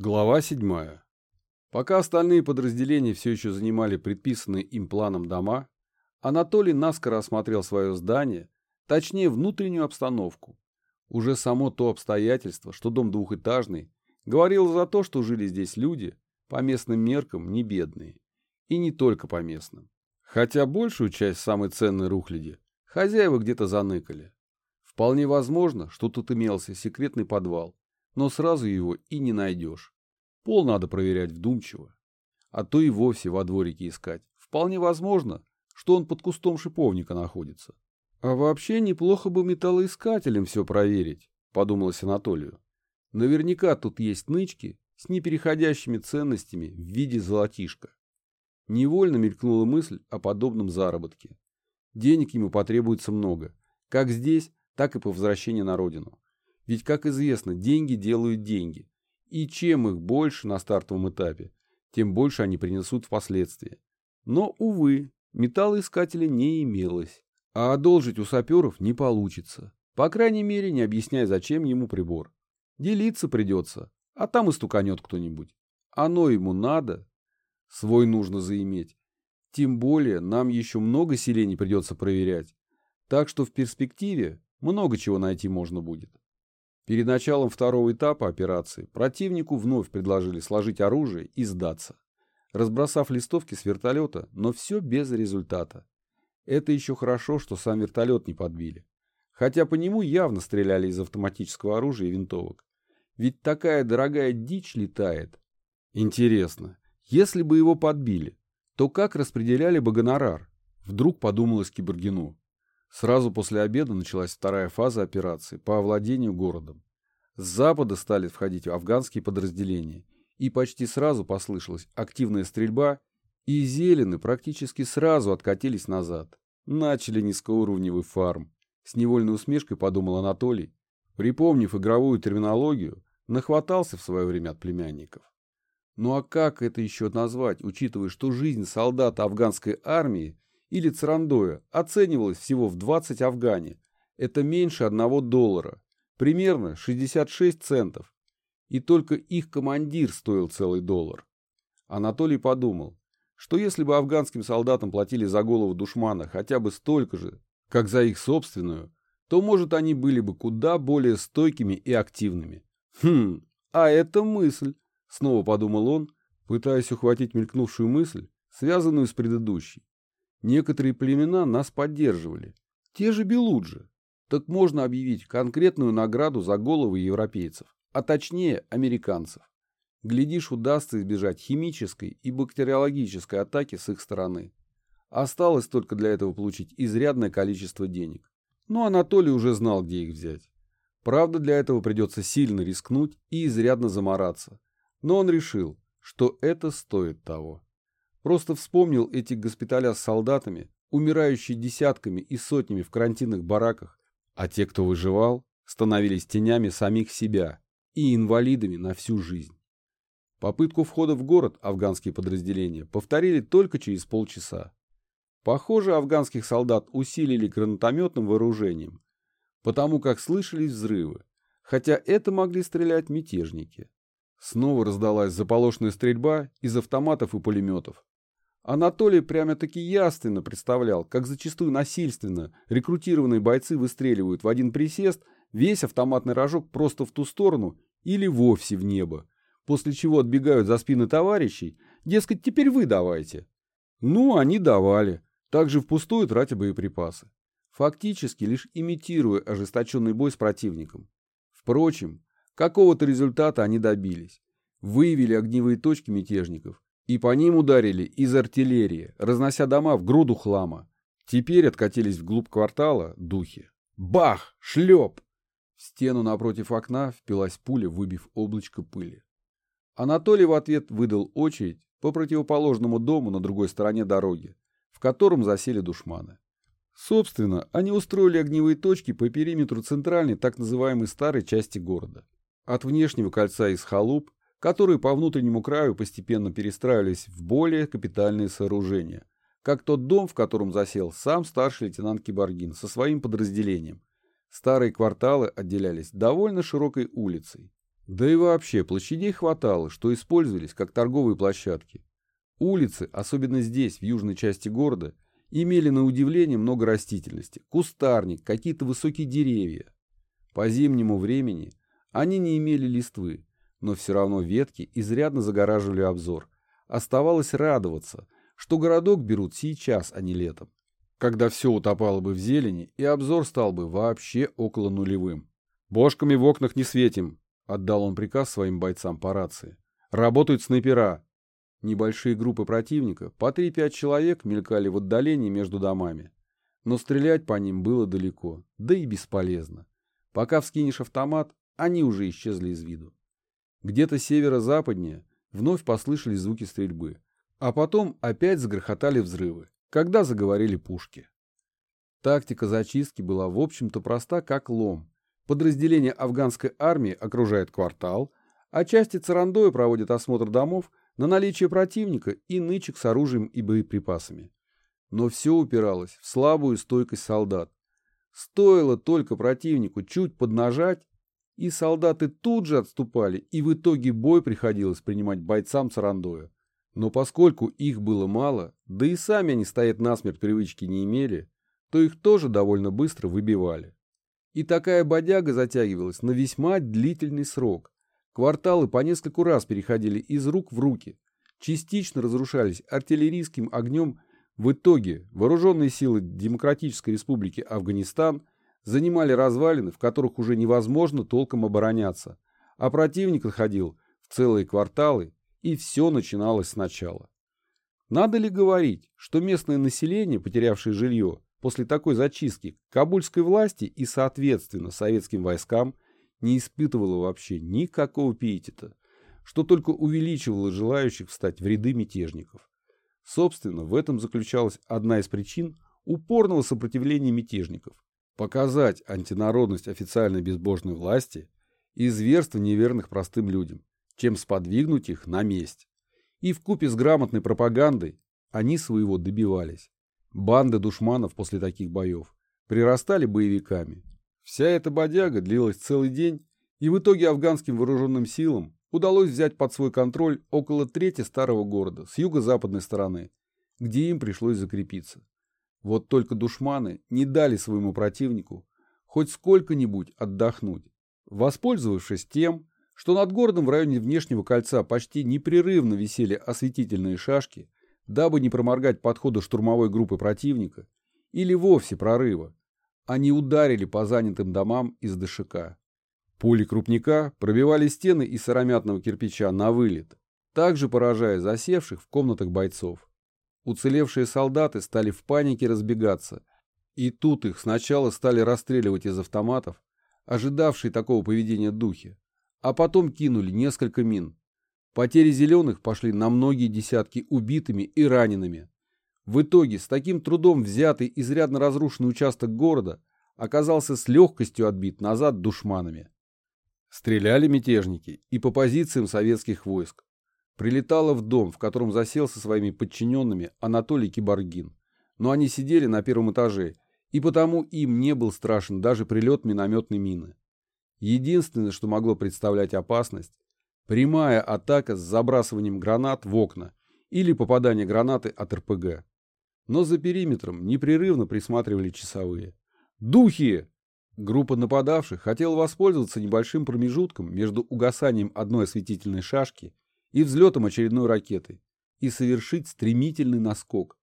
Глава 7. Пока остальные подразделения все еще занимали предписанные им планом дома, Анатолий наскоро осмотрел свое здание, точнее внутреннюю обстановку. Уже само то обстоятельство, что дом двухэтажный, говорило за то, что жили здесь люди, по местным меркам не бедные. И не только по местным. Хотя большую часть самой ценной рухляди хозяева где-то заныкали. Вполне возможно, что тут имелся секретный подвал, но сразу его и не найдешь. Пол надо проверять вдумчиво, а то и вовсе во дворике искать. Вполне возможно, что он под кустом шиповника находится. А вообще неплохо бы металлоискателем все проверить, подумалось Анатолию. Наверняка тут есть нычки с непереходящими ценностями в виде золотишка. Невольно мелькнула мысль о подобном заработке. Денег ему потребуется много, как здесь, так и по возвращении на родину. Ведь, как известно, деньги делают деньги. И чем их больше на стартовом этапе, тем больше они принесут впоследствии. Но, увы, металлоискателя не имелось. А одолжить у саперов не получится. По крайней мере, не объясняя, зачем ему прибор. Делиться придется, а там и стуканет кто-нибудь. Оно ему надо. Свой нужно заиметь. Тем более, нам еще много селений придется проверять. Так что в перспективе много чего найти можно будет. Перед началом второго этапа операции противнику вновь предложили сложить оружие и сдаться, разбросав листовки с вертолета, но все без результата. Это еще хорошо, что сам вертолет не подбили. Хотя по нему явно стреляли из автоматического оружия и винтовок. Ведь такая дорогая дичь летает. Интересно, если бы его подбили, то как распределяли бы гонорар? Вдруг подумалось Кибергену. Сразу после обеда началась вторая фаза операции по овладению городом. С запада стали входить афганские подразделения, и почти сразу послышалась активная стрельба, и зелены практически сразу откатились назад. Начали низкоуровневый фарм. С невольной усмешкой подумал Анатолий, припомнив игровую терминологию, нахватался в свое время от племянников. Ну а как это еще назвать, учитывая, что жизнь солдата афганской армии или Царандоя оценивалась всего в 20 афгане. Это меньше одного доллара. Примерно 66 центов. И только их командир стоил целый доллар. Анатолий подумал, что если бы афганским солдатам платили за голову душмана хотя бы столько же, как за их собственную, то, может, они были бы куда более стойкими и активными. Хм, а это мысль, снова подумал он, пытаясь ухватить мелькнувшую мысль, связанную с предыдущей. Некоторые племена нас поддерживали. Те же белуджи. Так можно объявить конкретную награду за головы европейцев, а точнее американцев. Глядишь, удастся избежать химической и бактериологической атаки с их стороны. Осталось только для этого получить изрядное количество денег. Но Анатолий уже знал, где их взять. Правда, для этого придется сильно рискнуть и изрядно замораться. Но он решил, что это стоит того. Просто вспомнил эти госпиталя с солдатами, умирающие десятками и сотнями в карантинных бараках, а те, кто выживал, становились тенями самих себя и инвалидами на всю жизнь. Попытку входа в город афганские подразделения повторили только через полчаса. Похоже, афганских солдат усилили гранатометным вооружением, потому как слышались взрывы, хотя это могли стрелять мятежники. Снова раздалась заполошная стрельба из автоматов и пулеметов. Анатолий прямо-таки ясно представлял, как зачастую насильственно рекрутированные бойцы выстреливают в один присест весь автоматный рожок просто в ту сторону или вовсе в небо, после чего отбегают за спины товарищей, дескать, теперь вы давайте. Ну, они давали, также впустую тратя боеприпасы, фактически лишь имитируя ожесточенный бой с противником. Впрочем, какого-то результата они добились, выявили огневые точки мятежников и по ним ударили из артиллерии, разнося дома в груду хлама. Теперь откатились вглубь квартала духи. Бах! Шлеп! В стену напротив окна впилась пуля, выбив облачко пыли. Анатолий в ответ выдал очередь по противоположному дому на другой стороне дороги, в котором засели душманы. Собственно, они устроили огневые точки по периметру центральной так называемой старой части города. От внешнего кольца из халуп которые по внутреннему краю постепенно перестраивались в более капитальные сооружения, как тот дом, в котором засел сам старший лейтенант Киборгин со своим подразделением. Старые кварталы отделялись довольно широкой улицей. Да и вообще, площадей хватало, что использовались как торговые площадки. Улицы, особенно здесь, в южной части города, имели на удивление много растительности, кустарник, какие-то высокие деревья. По зимнему времени они не имели листвы, но все равно ветки изрядно загораживали обзор. Оставалось радоваться, что городок берут сейчас, а не летом, когда все утопало бы в зелени и обзор стал бы вообще около нулевым. «Бошками в окнах не светим», — отдал он приказ своим бойцам по рации. «Работают снайпера». Небольшие группы противника, по 3-5 человек, мелькали в отдалении между домами. Но стрелять по ним было далеко, да и бесполезно. Пока вскинешь автомат, они уже исчезли из виду. Где-то северо-западнее вновь послышались звуки стрельбы, а потом опять загрохотали взрывы, когда заговорили пушки. Тактика зачистки была в общем-то проста как лом. Подразделение афганской армии окружает квартал, а части Царандоя проводят осмотр домов на наличие противника и нычек с оружием и боеприпасами. Но все упиралось в слабую стойкость солдат. Стоило только противнику чуть поднажать, и солдаты тут же отступали, и в итоге бой приходилось принимать бойцам Царандоя. Но поскольку их было мало, да и сами они стоять насмерть привычки не имели, то их тоже довольно быстро выбивали. И такая бодяга затягивалась на весьма длительный срок. Кварталы по нескольку раз переходили из рук в руки, частично разрушались артиллерийским огнем. В итоге вооруженные силы Демократической Республики Афганистан – занимали развалины, в которых уже невозможно толком обороняться, а противник отходил в целые кварталы, и все начиналось сначала. Надо ли говорить, что местное население, потерявшее жилье после такой зачистки, кабульской власти и, соответственно, советским войскам, не испытывало вообще никакого пиетета, что только увеличивало желающих встать в ряды мятежников. Собственно, в этом заключалась одна из причин упорного сопротивления мятежников показать антинародность официальной безбожной власти и зверство неверных простым людям, чем сподвигнуть их на месть. И в купе с грамотной пропагандой они своего добивались. Банды душманов после таких боев прирастали боевиками. Вся эта бодяга длилась целый день, и в итоге афганским вооруженным силам удалось взять под свой контроль около трети старого города с юго-западной стороны, где им пришлось закрепиться. Вот только душманы не дали своему противнику хоть сколько-нибудь отдохнуть, воспользовавшись тем, что над городом в районе внешнего кольца почти непрерывно висели осветительные шашки, дабы не проморгать подхода штурмовой группы противника или вовсе прорыва. Они ударили по занятым домам из ДШК. Пули крупника пробивали стены из сыромятного кирпича на вылет, также поражая засевших в комнатах бойцов. Уцелевшие солдаты стали в панике разбегаться, и тут их сначала стали расстреливать из автоматов, ожидавшие такого поведения духи, а потом кинули несколько мин. Потери зеленых пошли на многие десятки убитыми и ранеными. В итоге с таким трудом взятый изрядно разрушенный участок города оказался с легкостью отбит назад душманами. Стреляли мятежники и по позициям советских войск прилетала в дом, в котором засел со своими подчиненными Анатолий Киборгин. Но они сидели на первом этаже, и потому им не был страшен даже прилет минометной мины. Единственное, что могло представлять опасность, прямая атака с забрасыванием гранат в окна или попадание гранаты от РПГ. Но за периметром непрерывно присматривали часовые. «Духи!» Группа нападавших хотела воспользоваться небольшим промежутком между угасанием одной осветительной шашки и взлетом очередной ракеты и совершить стремительный наскок.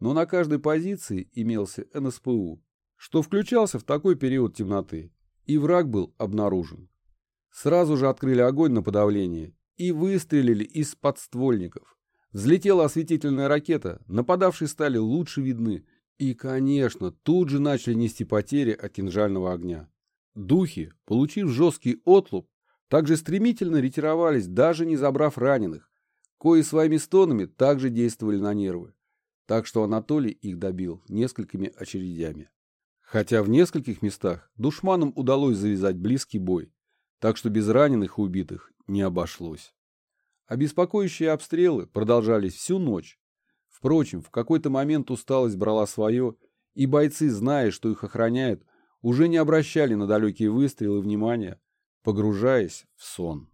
Но на каждой позиции имелся НСПУ, что включался в такой период темноты, и враг был обнаружен. Сразу же открыли огонь на подавление и выстрелили из подствольников. Взлетела осветительная ракета, нападавшие стали лучше видны, и, конечно, тут же начали нести потери от кинжального огня. Духи, получив жесткий отлуп, также стремительно ретировались, даже не забрав раненых, кои своими стонами также действовали на нервы. Так что Анатолий их добил несколькими очередями. Хотя в нескольких местах душманам удалось завязать близкий бой, так что без раненых и убитых не обошлось. Обеспокоящие обстрелы продолжались всю ночь. Впрочем, в какой-то момент усталость брала свое, и бойцы, зная, что их охраняют, уже не обращали на далекие выстрелы внимания, погружаясь в сон.